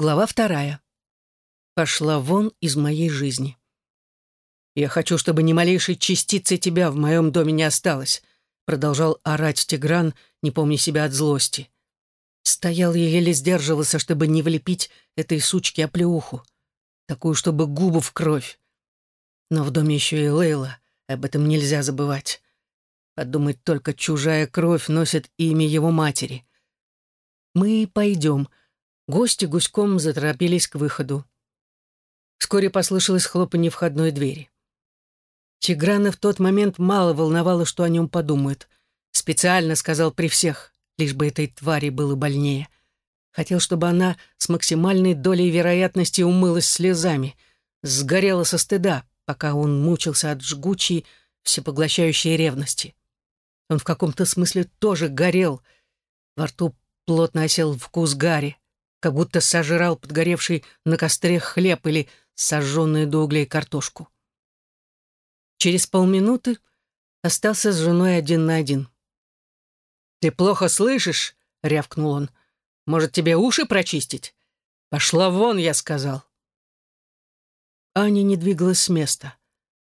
Глава вторая. Пошла вон из моей жизни. «Я хочу, чтобы ни малейшей частицы тебя в моем доме не осталось», продолжал орать Тигран, не помня себя от злости. Стоял и еле сдерживался, чтобы не влепить этой сучке оплеуху, такую, чтобы губы в кровь. Но в доме еще и Лейла, об этом нельзя забывать. Подумать только, чужая кровь носит имя его матери. «Мы пойдем», Гости гуськом заторопились к выходу. Вскоре послышалось хлопанье входной двери. Тиграна в тот момент мало волновало, что о нем подумают. Специально сказал при всех, лишь бы этой твари было больнее. Хотел, чтобы она с максимальной долей вероятности умылась слезами, сгорела со стыда, пока он мучился от жгучей, всепоглощающей ревности. Он в каком-то смысле тоже горел. Во рту плотно осел вкус гари как будто сожрал подгоревший на костре хлеб или сожженную до углей картошку. Через полминуты остался с женой один на один. «Ты плохо слышишь?» — рявкнул он. «Может, тебе уши прочистить? Пошла вон, я сказал». Аня не двигалась с места.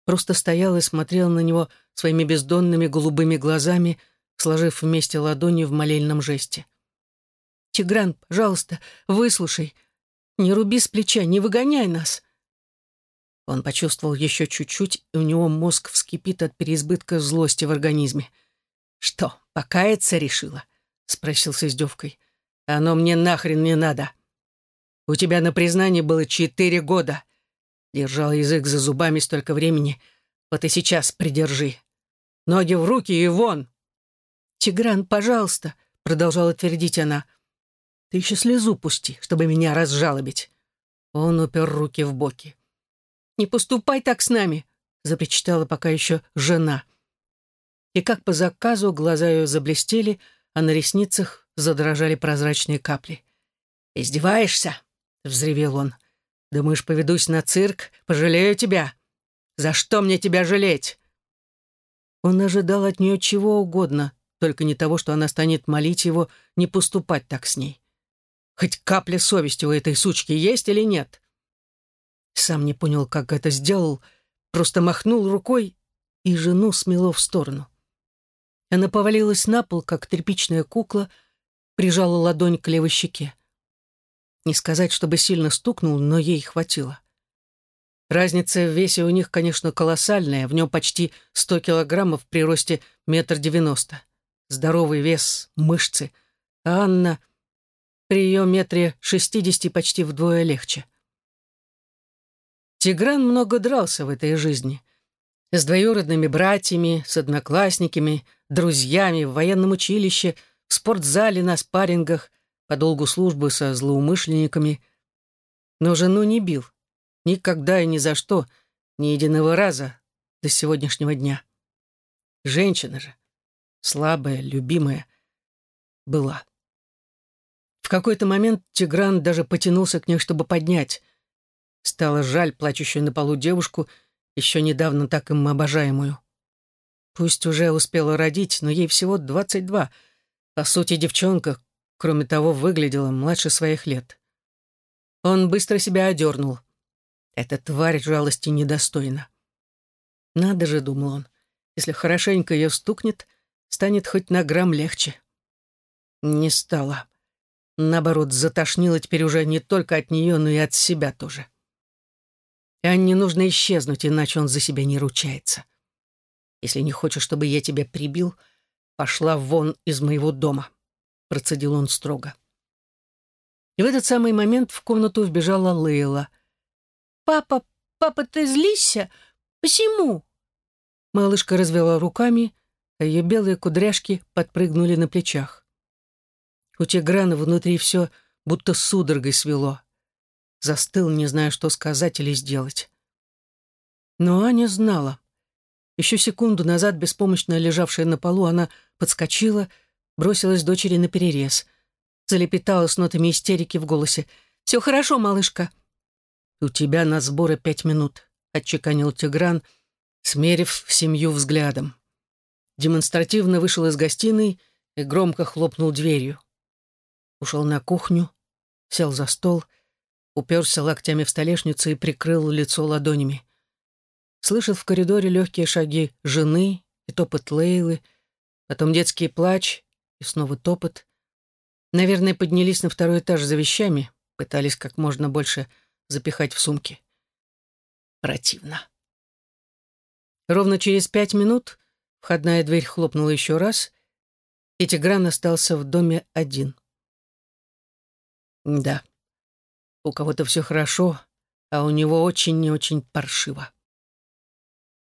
Просто стояла и смотрела на него своими бездонными голубыми глазами, сложив вместе ладони в молельном жесте. Тигран, пожалуйста, выслушай. Не руби с плеча, не выгоняй нас. Он почувствовал еще чуть-чуть, и у него мозг вскипит от переизбытка злости в организме. «Что, покаяться решила?» — спросил с издевкой. «Оно мне нахрен не надо. У тебя на признание было четыре года. Держал язык за зубами столько времени. Вот и сейчас придержи. Ноги в руки и вон!» «Тигран, пожалуйста!» — продолжала твердить она — ты еще слезу пусти, чтобы меня разжалобить». Он упер руки в боки. «Не поступай так с нами», — запричитала пока еще жена. И как по заказу глаза ее заблестели, а на ресницах задрожали прозрачные капли. «Издеваешься?» — взревел он. «Думаешь, поведусь на цирк? Пожалею тебя? За что мне тебя жалеть?» Он ожидал от нее чего угодно, только не того, что она станет молить его не поступать так с ней. Хоть капля совести у этой сучки есть или нет? Сам не понял, как это сделал, просто махнул рукой, и жену смело в сторону. Она повалилась на пол, как тряпичная кукла, прижала ладонь к левой щеке. Не сказать, чтобы сильно стукнул, но ей хватило. Разница в весе у них, конечно, колоссальная, в нем почти сто килограммов при росте метр девяносто. Здоровый вес, мышцы. А Анна при ее метре шестидесяти почти вдвое легче. Тигран много дрался в этой жизни. С двоюродными братьями, с одноклассниками, друзьями, в военном училище, в спортзале, на спаррингах, по долгу службы со злоумышленниками. Но жену не бил. Никогда и ни за что, ни единого раза до сегодняшнего дня. Женщина же, слабая, любимая, была какой-то момент Тигран даже потянулся к ней, чтобы поднять. Стало жаль плачущую на полу девушку, еще недавно так им обожаемую. Пусть уже успела родить, но ей всего двадцать два. По сути, девчонка, кроме того, выглядела младше своих лет. Он быстро себя одернул. Эта тварь жалости недостойна. Надо же, думал он, если хорошенько ее стукнет, станет хоть на грамм легче. Не стало. Наоборот, затошнило теперь уже не только от нее, но и от себя тоже. Анне нужно исчезнуть, иначе он за себя не ручается. Если не хочешь, чтобы я тебя прибил, пошла вон из моего дома, процедил он строго. И в этот самый момент в комнату вбежала Лейла. «Папа, папа, ты злишься? Почему?» Малышка развела руками, а ее белые кудряшки подпрыгнули на плечах. У Тиграна внутри все будто судорогой свело. Застыл, не зная, что сказать или сделать. Но Аня знала. Еще секунду назад, беспомощно лежавшая на полу, она подскочила, бросилась дочери на перерез. Залепетала с нотами истерики в голосе. «Все хорошо, малышка». «У тебя на сборы пять минут», — отчеканил Тигран, смерив семью взглядом. Демонстративно вышел из гостиной и громко хлопнул дверью ушел на кухню, сел за стол, уперся локтями в столешницу и прикрыл лицо ладонями. Слышал в коридоре легкие шаги жены и топот Лейлы, потом детский плач и снова топот. Наверное, поднялись на второй этаж за вещами, пытались как можно больше запихать в сумки. Противно. Ровно через пять минут входная дверь хлопнула еще раз, и Тигран остался в доме один. Да, у кого-то все хорошо, а у него очень и очень паршиво.